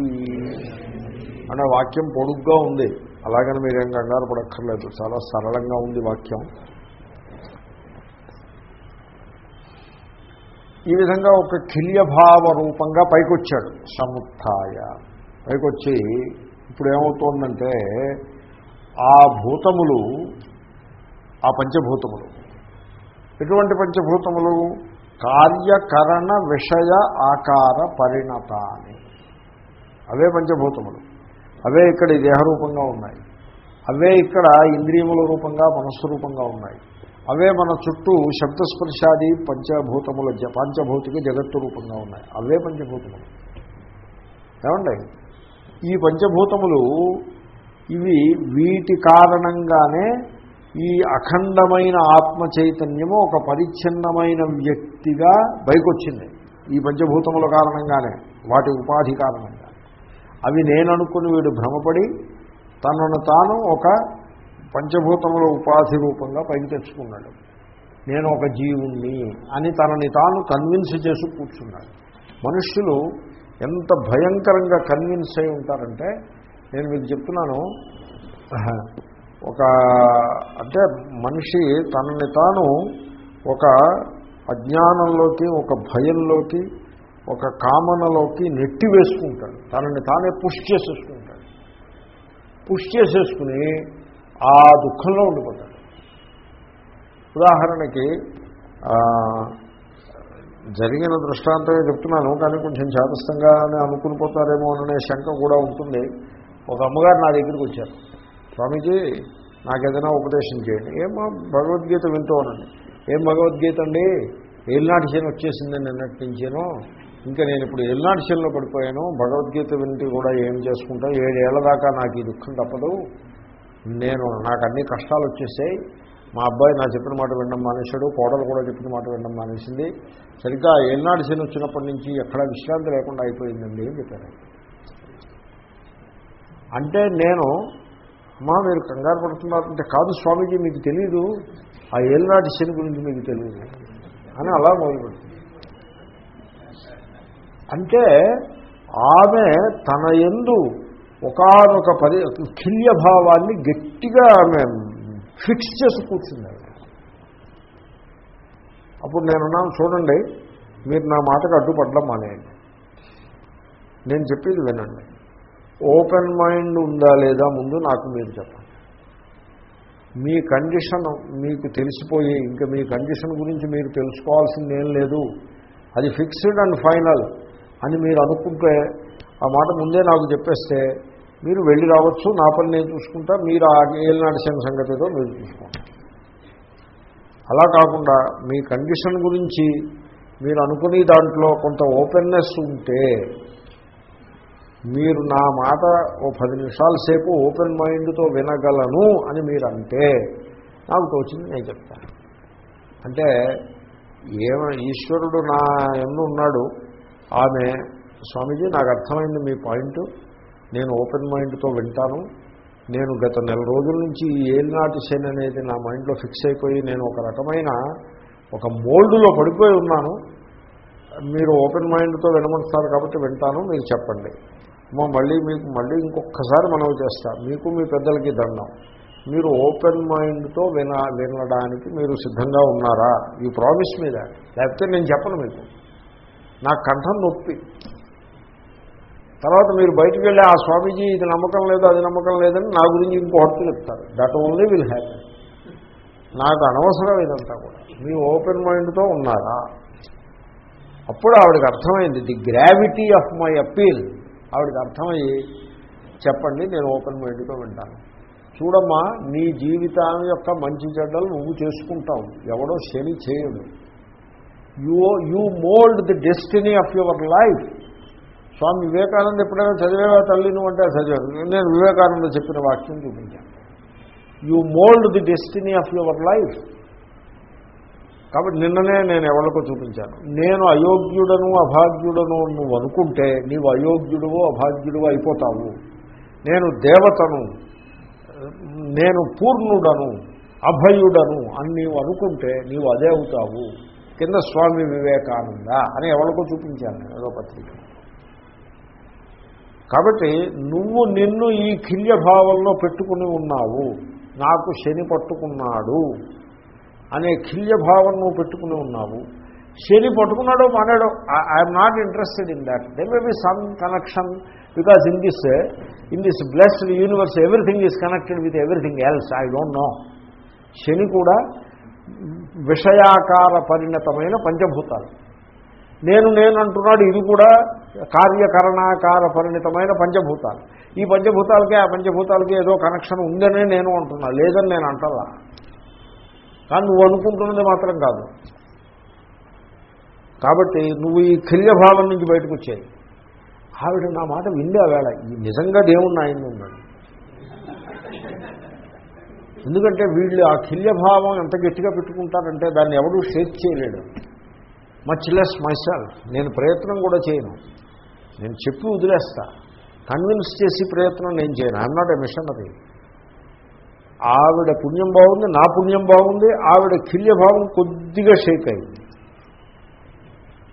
అనే వాక్యం పొడుగ్గా ఉంది. అలాగని మీరేం కంగారు పడక్కర్లేదు. చాలా సరళంగా ఉంది వాక్యం. ఈ విధంగా ఒక కిల్యభావ రూపంగా పైకొచ్చాడు. సముత్య పైకొచ్చి ఇప్పుడు ఏమవుతోందంటే ఆ భూతములు ఆ పంచభూతములు. ఎటువంటి పంచభూతములు? కార్యకరణ విషయ ఆకార పరిణతాన్ని. అవే పంచభూతములు. అవే ఇక్కడ ఈ దేహరూపంగా ఉన్నాయి. అవే ఇక్కడ ఇంద్రియముల రూపంగా మనస్సు రూపంగా ఉన్నాయి. అవే మన చుట్టూ శబ్దస్పర్శాది పంచభూతముల జ- పంచభౌతిక జగత్తు రూపంగా ఉన్నాయి. అవే పంచభూతములు. ఏమండి? ఈ పంచభూతములు ఇవి వీటి కారణంగానే ఈ అఖండమైన ఆత్మ చైతన్యము ఒక పరిచ్ఛిన్నమైన వ్యక్తిగా బయకొచ్చింది ఈ పంచభూతముల కారణంగానే వాటి ఉపాధి కారణంగా. అవి నేననుకుని వీడు భ్రమపడి తనను తాను ఒక పంచభూతముల ఉపాధి రూపంగా పైకి తెచ్చుకున్నాడు. నేను ఒక జీవుణ్ణి అని తనని తాను కన్విన్స్ చేసి కూర్చున్నాడు. మనుష్యులు ఎంత భయంకరంగా కన్విన్స్ అయి ఉంటారంటే నేను మీకు చెప్తున్నాను ఒక అంటే మనిషి తనని తాను ఒక అజ్ఞానంలోకి ఒక భయంలోకి ఒక కామనలోకి నెట్టి వేసుకుంటాడు. తనని తానే పుష్ చేసేసుకుంటాడు. పుష్ చేసేసుకుని ఆ దుఃఖంలో ఉండిపోతాడు. ఉదాహరణకి జరిగిన దృష్టాంతమే చెప్తున్నాను కానీ కొంచెం చేతస్థంగానే అనుకుని పోతారేమో అనే శంక కూడా ఉంటుంది. ఒక అమ్మగారు నా దగ్గరికి వచ్చారు. స్వామీజీ నాకు ఏదైనా ఉపదేశం చేయండి. ఏమో భగవద్గీత వింటూనండి ఏం భగవద్గీత అండి? ఏలినాటి శని వచ్చేసింది నిన్నటి నుంచేను ఇంకా నేను ఇప్పుడు ఏలినాటి శనిలో పడిపోయాను. భగవద్గీత వింటి కూడా ఏం చేసుకుంటా? ఏడేళ్ళ దాకా నాకు ఈ దుఃఖం తప్పదు. నేను నాకు అన్ని కష్టాలు వచ్చేసాయి. మా అబ్బాయి నా చెప్పిన మాట వినడం మానేశాడు. కోడలు కూడా చెప్పిన మాట వినడం మానేసింది. సరిగ్గా ఏనాడు శని వచ్చినప్పటి నుంచి ఎక్కడ విశ్రాంతి లేకుండా అయిపోయిందండి అని చెప్పారు. అంటే నేను అమ్మా మీరు కంగారు పడుతున్నారంటే కాదు స్వామీజీ మీకు తెలియదు ఆ ఏళ్ళనాటి శని గురించి మీకు తెలియదు అని అలా మొదలుపెడుతుంది. అంటే ఆమె తన ఎందు ఒకనొక పరి కిల్యభావాన్ని గట్టిగా ఆమె ఫిక్స్ చేసి కూర్చుంది. అప్పుడు నేనున్నాను చూడండి మీరు నా మాటకు అడ్డుపడడం మానేయండి. నేను చెప్పేది వినండి. ఓపెన్ మైండ్ ఉందా లేదా ముందు నాకు మీరు చెప్పండి. మీ కండిషన్ మీకు తెలిసిపోయి ఇంకా మీ కండిషన్ గురించి మీరు తెలుసుకోవాల్సింది ఏం లేదు. అది ఫిక్స్డ్ అండ్ ఫైనల్ అని మీరు అనుకుంటే ఆ మాట ముందే నాకు చెప్పేస్తే మీరు వెళ్ళి రావచ్చు. నా పని నేను చూసుకుంటా. మీరు ఆ ఏలినాడిసిన సంగతి ఏదో మీరు చూసుకోండి. అలా కాకుండా మీ కండిషన్ గురించి మీరు అనుకునే దాంట్లో కొంత ఓపెన్నెస్ ఉంటే మీరు నా మాట ఓ పది నిమిషాల సేపు ఓపెన్ మైండ్తో వినగలను అని మీరు అంటే నాకు తోచింది నేను చెప్తాను. అంటే ఏమ ఈశ్వరుడు నా ఎన్ను ఉన్నాడు ఆమె స్వామీజీ నాకు అర్థమైంది మీ పాయింట్. నేను ఓపెన్ మైండ్తో వింటాను. నేను గత నెల రోజుల నుంచి ఈ ఏలినాటి శని అనేది నా మైండ్లో ఫిక్స్ అయిపోయి నేను ఒక రకమైన ఒక మోల్డ్లో పడిపోయి ఉన్నాను. మీరు ఓపెన్ మైండ్తో వినమంటున్నారు కాబట్టి వింటాను మీరు చెప్పండి. మళ్ళీ మీకు మళ్ళీ ఇంకొకసారి మనవి చేస్తా. మీకు మీ పెద్దలకి దండం. మీరు ఓపెన్ మైండ్తో విన వినడానికి మీరు సిద్ధంగా ఉన్నారా? ఈ ప్రామిస్ మీద లేకపోతే నేను చెప్పను మీకు. నాకు కంఠం నొప్పి. తర్వాత మీరు బయటికి వెళ్ళి ఆ స్వామీజీ ఇది నమ్మకం లేదు అది నమ్మకం లేదని నా గురించి ఇంకోటి చెప్తారు. దట్ ఓన్లీ విల్ హ్యాపీ నాకు అనవసరం ఇదంతా కూడా. మీ ఓపెన్ మైండ్తో ఉన్నారా? అప్పుడు ఆవిడకి అర్థమైంది the gravity of my appeal ఆవిడకి అర్థమయ్యి చెప్పండి నేను ఓపెన్ మైండ్తో వింటాను. చూడమ్మా నీ జీవితం యొక్క మంచి చెడ్డలు నువ్వు చేసుకుంటావు. ఎవడో శని చేయడు. You you mould the destiny of your life Swami Vivekananda ఎప్పుడైనా చదివేవా తల్లి నువ్వు అంటే? చదివాను. నేను వివేకానంద చెప్పిన వాక్యం చూపించాను. You mould the destiny of your life కాబట్టి నిన్ననే నేను ఎవరికో చూపించాను. నేను అయోగ్యుడను అభాగ్యుడను నువ్వు అనుకుంటే నీవు అయోగ్యుడువో అభాగ్యుడువో అయిపోతావు. నేను దేవతను నేను పూర్ణుడను అభయుడను అని నీవు అనుకుంటే నీవు అదే అవుతావు. కింద స్వామి వివేకానంద అని ఎవరికో చూపించాను ఏదో పత్రిక. కాబట్టి నువ్వు నిన్ను ఈ కిల్యభావంలో పెట్టుకుని ఉన్నావు. నాకు శని పట్టుకున్నాడు. అనే కిల్యభావం నువ్వు పెట్టుకుని ఉన్నావు. శని పట్టుకున్నాడో మానాడో I'm not interested in that there may be some connection because in this in this blessed universe everything is connected with everything else I don't know Shani కూడా విషయాకార పరిణతమైన పంచభూతాలు. నేను నేను అంటున్నాడు ఇది కూడా కార్యకరణాకార పరిణితమైన పంచభూతాలు. ఈ పంచభూతాలకే ఆ పంచభూతాలకి ఏదో కనెక్షన్ ఉందనే నేను అంటున్నా. లేదని నేను అంటలా. కానీ నువ్వు అనుకుంటున్నది మాత్రం కాదు. కాబట్టి నువ్వు ఈ కిల్యభావం నుంచి బయటకు వచ్చాయి. ఆవిడ నా మాట వింది ఆ వేళ? ఈ నిజంగా దేవుణ్ణి ఆయన ఉన్నాడు. ఎందుకంటే వీళ్ళు ఆ కిల్యభావం ఎంత గట్టిగా పెట్టుకుంటారంటే దాన్ని ఎవడూ షేక్ చేయలేడు. మచ్ లెస్ మైసెల్ఫ్ నేను ప్రయత్నం కూడా చేయను. నేను చెప్పి వదిలేస్తా. కన్విన్స్ చేసి ప్రయత్నం నేను చేయను. ఐఎమ్ నాట్ ఎ మిషనరీ ఆవిడ పుణ్యం బాగుంది నా పుణ్యం బాగుంది ఆవిడ కిల్యభావం కొద్దిగా షేక్ అయింది.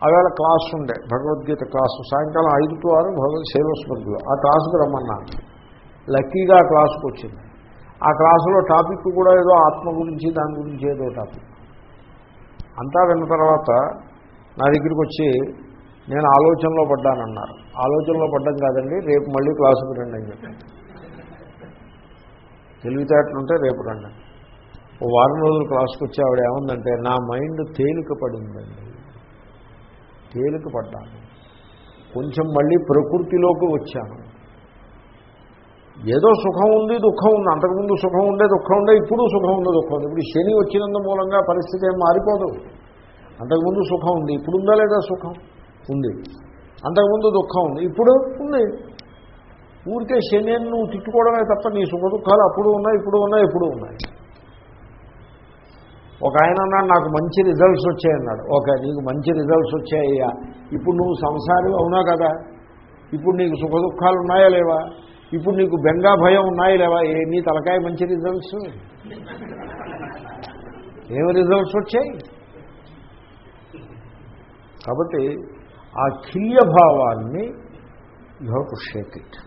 ఆవేళ క్లాస్ ఉండే భగవద్గీత క్లాసు సాయంకాలం ఐదు టు ఆరు భగవద్ శైవస్మృతిలో ఆ క్లాసుకు రమ్మన్నాను లక్కీగా ఆ క్లాసుకు వచ్చింది. ఆ క్లాసులో టాపిక్ కూడా ఏదో ఆత్మ గురించి దాని గురించి ఏదో టాపిక్ అంతా విన్న తర్వాత నా దగ్గరికి వచ్చి నేను ఆలోచనలో పడ్డానన్నారు. ఆలోచనలో పడ్డం కాదండి రేపు మళ్ళీ క్లాసుకు రండి అని చెప్పాను తెలివితేటలుంటే రేపు రండి. ఓ వారం రోజులు క్లాస్కి వచ్చి ఆవిడ ఏముందంటే నా మైండ్ తేలిక పడిందండి. తేలిక పడ్డాను. కొంచెం మళ్ళీ ప్రకృతిలోకి వచ్చాను. ఏదో సుఖం ఉంది దుఃఖం ఉంది. అంతకుముందు సుఖం ఉండే దుఃఖం ఉండే ఇప్పుడు సుఖం ఉంది దుఃఖం ఉంది. ఇప్పుడు శని వచ్చినందు మూలంగా పరిస్థితి ఏం మారిపోదు. అంతకుముందు సుఖం ఉంది ఇప్పుడు ఉందా లేదా సుఖం? ఉంది. అంతకుముందు దుఃఖం ఉంది ఇప్పుడు ఉంది. ఊరికే శనిని నువ్వు తిట్టుకోవడమే తప్ప నీ సుఖ దుఃఖాలు అప్పుడు ఉన్నాయి ఇప్పుడు ఉన్నాయి ఇప్పుడు ఉన్నాయి. ఒక ఆయన అన్నాడు నాకు మంచి రిజల్ట్స్ వచ్చాయన్నాడు ఓకే నీకు మంచి రిజల్ట్స్ వచ్చాయ్యా. ఇప్పుడు నువ్వు సంసారి అవునా కదా? ఇప్పుడు నీకు సుఖ దుఃఖాలు ఉన్నాయా లేవా? ఇప్పుడు నీకు బెంగా భయం ఉన్నాయా లేవా? ఏ నీ తలకాయ మంచి రిజల్ట్స్ ఏమి రిజల్ట్స్ వచ్చాయి? కాబట్టి ఆ కిల్య భావాన్ని you have to shake it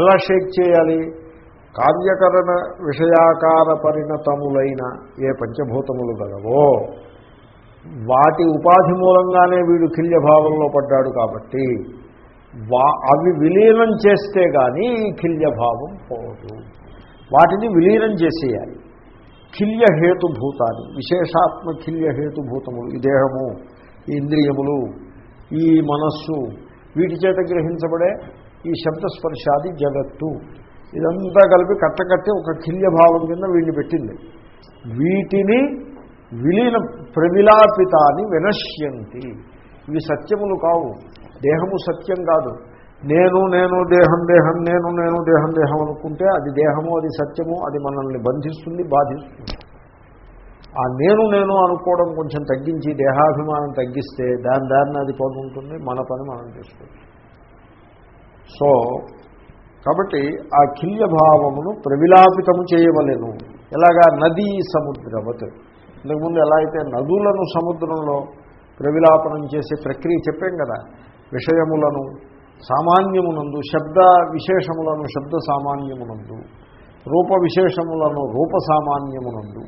ఎలా షేక్ చేయాలి? కార్యకరణ విషయాకార పరిణతములైన ఏ పంచభూతములు గలవో వాటి ఉపాధి మూలంగానే వీడు కిల్యభావంలో పడ్డాడు కాబట్టి వా అవి విలీనం చేస్తే కానీ ఈ కిల్యభావం పోదు. వాటిని విలీనం చేసేయాలి. కిల్యహేతుభూతాన్ని విశేషాత్మ కిల్యహేతుభూతములు ఈ దేహము ఈ ఇంద్రియములు ఈ మనస్సు వీటి చేత గ్రహించబడే ఈ శబ్దస్పర్శాది జగత్తు. ఇదంతా కలిపి కట్టకట్టి ఒక కిల్యభావం కింద వీడిని పెట్టింది. వీటిని విలీన ప్రవిలాపితాన్ని వినశ్యంతి. ఇవి సత్యములు కావు. దేహము సత్యం కాదు. నేను నేను దేహం దేహం నేను నేను దేహం దేహం అనుకుంటే అది దేహము అది సత్యము అది మనల్ని బంధిస్తుంది బాధిస్తుంది. ఆ నేను నేను అనుకోవడం కొంచెం తగ్గించి దేహాభిమానం తగ్గిస్తే దాని దారిని అది పని మన పని మనం చేసుకోవచ్చు. సో కాబట్టి ఆ కిల్యభావమును ప్రవిలాపితము చేయవలను. ఎలాగా? నదీ సముద్రవత్. ఇంతకుముందు ఎలా అయితే నదులను సముద్రంలో ప్రవిలాపనం చేసే ప్రక్రియ చెప్పాం కదా విషయములను సామాన్యమునందు శబ్ద విశేషములను శబ్ద సామాన్యమునందు రూప విశేషములను రూప సామాన్యమునందు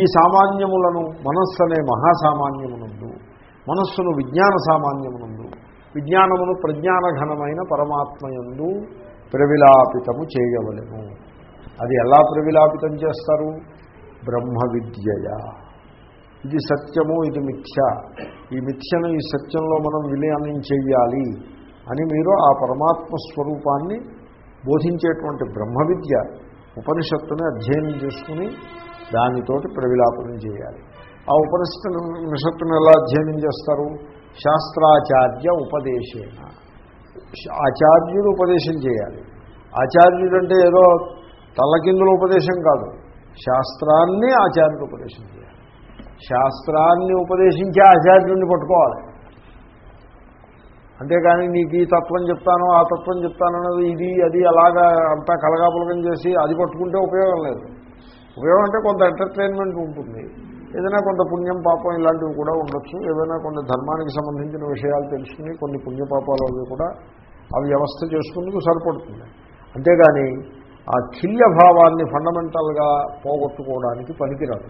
ఈ సామాన్యములను మనస్సు అనే మహాసామాన్యమునందు మనస్సును విజ్ఞాన సామాన్యమునందు విజ్ఞానమును ప్రజ్ఞానఘనమైన పరమాత్మయందు ప్రవిలాపితము చేయవలెను. అది ఎలా ప్రవిలాపితం చేస్తారు? బ్రహ్మ విద్యయ ఇది సత్యము ఇది మిథ్య. ఈ మిథ్యను ఈ సత్యంలో మనం విలీనం చెయ్యాలి అని మీరు ఆ పరమాత్మ స్వరూపాన్ని బోధించేటువంటి బ్రహ్మ విద్య ఉపనిషత్తుని అధ్యయనం చేసుకుని దానితోటి ప్రవిలాపనం చేయాలి. ఆ ఉపనిషత్తు నిషత్తును ఎలా అధ్యయనం చేస్తారు? శాస్త్రాచార్య ఉపదేశేన ఆచార్యుడు ఉపదేశం చేయాలి. ఆచార్యుడు అంటే ఏదో తల్లకిందుల ఉపదేశం కాదు. శాస్త్రాన్ని ఆచార్యుడు ఉపదేశం చేయాలి. శాస్త్రాన్ని ఉపదేశించే ఆచార్యుడిని పట్టుకోవాలి. అంతేకాని నీకు ఈ తత్వం చెప్తాను ఆ తత్వం చెప్తానన్నది ఇది అది అలాగా అంతా కలగాపులకం చేసి అది పట్టుకుంటే ఉపయోగం లేదు. ఉపయోగం అంటే కొంత ఎంటర్టైన్మెంట్ ఉంటుంది. ఏదైనా కొంత పుణ్యం పాపం ఇలాంటివి కూడా ఉండొచ్చు. ఏదైనా కొన్ని ధర్మానికి సంబంధించిన విషయాలు తెలుసుకుని కొన్ని పుణ్యపాపాలు అవి కూడా ఆ వ్యవస్థ చేసుకుందుకు సరిపడుతుంది. అంతేగాని ఆ కిల్య భావాన్ని ఫండమెంటల్గా పోగొట్టుకోవడానికి పనికిరాదు.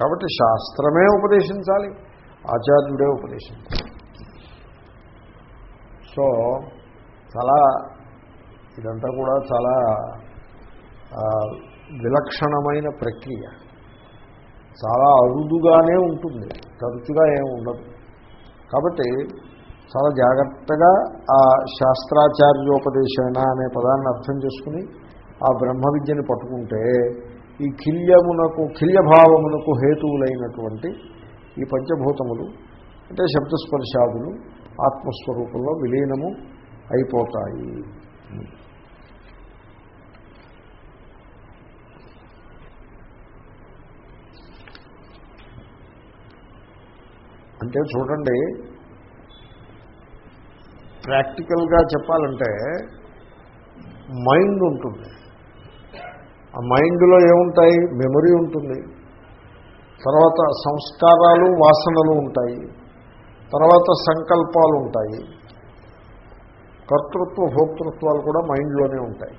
కాబట్టి శాస్త్రమే ఉపదేశించాలి ఆచార్యుడే ఉపదేశించాలి. సో చాలా ఇదంతా కూడా చాలా విలక్షణమైన ప్రక్రియ. చాలా అరుదుగానే ఉంటుంది. తరచుగా ఏమి ఉండదు. కాబట్టి చాలా జాగ్రత్తగా ఆ శాస్త్రాచార్యోపదేశమైన అనే పదాన్ని అర్థం చేసుకుని ఆ బ్రహ్మ విద్యని పట్టుకుంటే ఈ కిల్యమునకు కిల్యభావమునకు హేతువులైనటువంటి ఈ పంచభూతములు అంటే శబ్దస్పర్శాదులు ఆత్మస్వరూపంలో విలీనము అయిపోతాయి. అంటే చూడండి ప్రాక్టికల్గా చెప్పాలంటే మైండ్ ఉంటుంది. ఆ మైండ్లో ఏముంటాయి? మెమరీ ఉంటుంది. తర్వాత సంస్కారాలు వాసనలు ఉంటాయి. తర్వాత సంకల్పాలు ఉంటాయి. కర్తృత్వ భోక్తృత్వాలు కూడా మైండ్లోనే ఉంటాయి.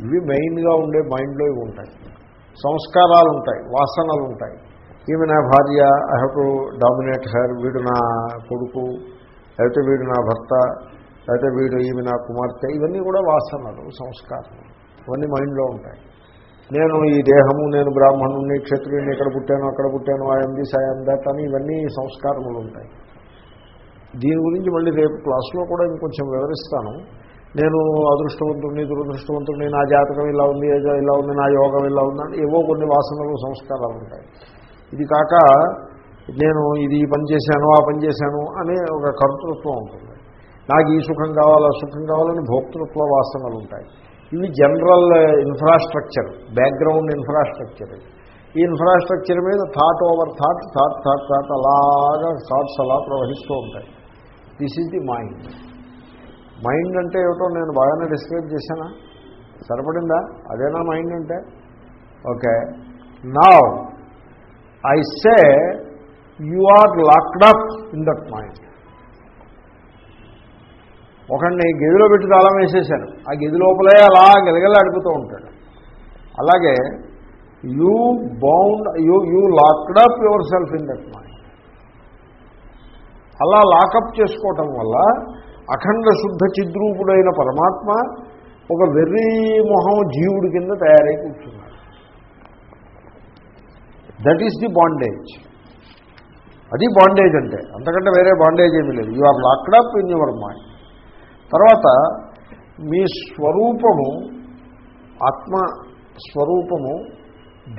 ఇవి మెయిన్గా ఉండే మైండ్లో ఇవి ఉంటాయి. సంస్కారాలు ఉంటాయి వాసనలు ఉంటాయి. ఈమె నా భార్య I have to dominate her వీడు నా కొడుకు లేకపోతే వీడు నా భర్త లేకపోతే వీడు ఈమె నా కుమార్తె ఇవన్నీ కూడా వాసనలు సంస్కారం ఇవన్నీ మైండ్లో ఉంటాయి. నేను ఈ దేహము నేను బ్రాహ్మణుని క్షత్రియుని ఇక్కడ పుట్టాను అక్కడ పుట్టాను ఐఎమ్ దిస్ ఐఎమ్ దట్ అని ఇవన్నీ సంస్కారములు ఉంటాయి. దీని గురించి మళ్ళీ రేపు క్లాస్లో కూడా ఇంకొంచెం వివరిస్తాను. నేను అదృష్టవంతుడిని దురదృష్టవంతుడిని నా జాతకం ఇలా ఉంది ఇలా ఉంది నా యోగం ఇలా ఉందని ఏవో కొన్ని వాసనలు సంస్కారాలు ఉంటాయి. ఇది కాక నేను ఇది పని చేశాను ఆ పని చేశాను అనే ఒక కర్తృత్వం ఉంటుంది. నాకు ఈ సుఖం కావాలా సుఖం కావాలని భోక్తృత్వ వాసనలు ఉంటాయి. ఇవి జనరల్ ఇన్ఫ్రాస్ట్రక్చర్ బ్యాక్గ్రౌండ్ ఇన్ఫ్రాస్ట్రక్చర్ ఈ ఇన్ఫ్రాస్ట్రక్చర్ మీద thought over thought thought thought thought అలాగా థాట్స్ అలా ప్రవహిస్తూ ఉంటాయి. This is the mind mind అంటే ఏమిటో నేను బాగానే డిస్క్రైబ్ చేశానా? సరిపడిందా? అదేనా మైండ్ అంటే? ఓకే నా I say you are locked up in that mind ఒకడిని గదిలో పెట్టి తాళం వేసేశాను. ఆ గది లోపలే అలా గెలగలాడుతూ ఉంటాడు. అలాగే you bound you you locked up yourself in that mind అలా లాకప్ చేసుకోవటం వల్ల అఖండ శుద్ధ చిద్రూపుడైన పరమాత్మ ఒక వెర్రి మొహం జీవుడి కింద తయారై కూర్చున్నాడు. దట్ ఈస్ ది బాండేజ్ అది బాండేజ్ అంటే. అంతకంటే వేరే బాండేజ్ ఏమీ లేదు. You are locked up in your mind తర్వాత మీ స్వరూపము ఆత్మ స్వరూపము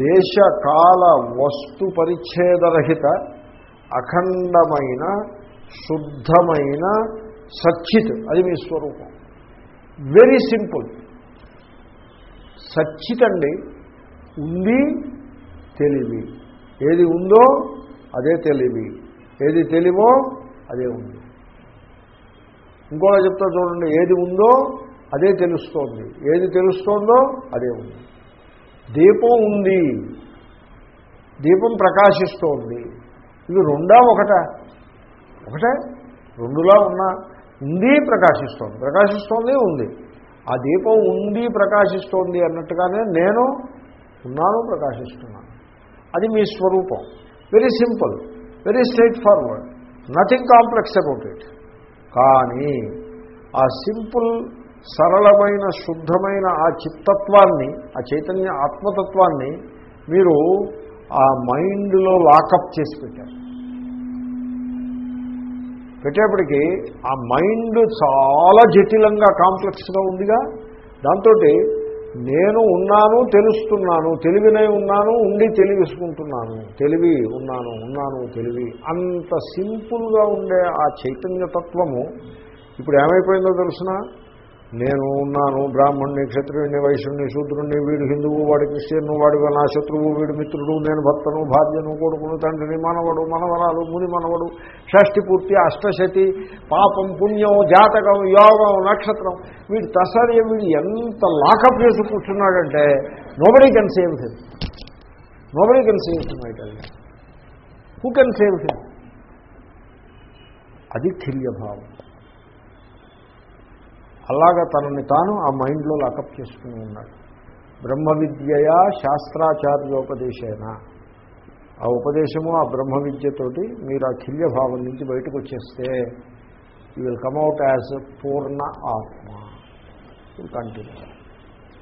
దేశకాల వస్తు పరిచ్ఛేదరహిత అఖండమైన శుద్ధమైన సచ్చిత్ అది మీ స్వరూపం. వెరీ సింపుల్ సచ్చిత్ అండి. ఉంది తెలివి. ఏది ఉందో అదే తెలివి. ఏది తెలివో అదే ఉంది. ఇంకోలా చెప్తా చూడండి ఏది ఉందో అదే తెలుస్తోంది. ఏది తెలుస్తోందో అదే ఉంది. దీపం ఉంది. దీపం ప్రకాశిస్తోంది. ఇవి రెండా ఒకట? ఒకటే? రెండులా ఉన్నా. ఉంది ప్రకాశిస్తోంది. ప్రకాశిస్తోంది ఉంది. ఆ దీపం ఉంది ప్రకాశిస్తోంది అన్నట్టుగానే నేను ఉన్నాను ప్రకాశిస్తున్నాను. అది మీ స్వరూపం. Very simple very straightforward nothing complex about it కానీ ఆ సింపుల్ సరళమైన శుద్ధమైన ఆ చిత్తత్వాన్ని ఆ చైతన్య ఆత్మతత్వాన్ని మీరు ఆ మైండ్లో లాకప్ చేసి పెట్టారు. పెట్టేప్పటికీ ఆ మైండ్ చాలా జటిలంగా కాంప్లెక్స్గా ఉందిగా. దాంతో నేను ఉన్నాను తెలుస్తున్నాను తెలివినై ఉన్నాను ఉండి తెలివిసుకుంటున్నాను తెలివి ఉన్నాను ఉన్నాను తెలివి. అంత సింపుల్గా ఉండే ఆ చైతన్యతత్వము ఇప్పుడు ఏమైపోయిందో తెలుసిన? నేను ఉన్నాను బ్రాహ్మణ్ణి క్షత్రియుణ్ణి వైశ్యుణ్ణి శూద్రుణ్ణి వీడు హిందువు వాడి క్రిస్టియన్ వాడి నా శత్రువు వీడు మిత్రుడు నేను భర్తను భార్యను కొడుకును తండ్రిని మనవడు మనవరాలు ముని మనవడు షష్ఠి పూర్తి అష్టశతి పాపం పుణ్యం జాతకం యోగం నక్షత్రం. వీడు తసరి వీడు ఎంత లాకప్ చేసి కూర్చున్నాడంటే nobody can save him nobody can save him అయితే హూ కెన్ సేవ్ హిమ్ అది థిల్యభావం అలాగా తనని తాను ఆ మైండ్లో లాకప్ చేసుకుని ఉన్నాడు. బ్రహ్మ విద్యయా శాస్త్రాచార్యోపదేశేన. ఆ ఉపదేశము ఆ బ్రహ్మ విద్యతోటి మీరు ఆ కిల్యభావం నుంచి బయటకు వచ్చేస్తే you will come out as పూర్ణ ఆత్మ. కంటిన్యూ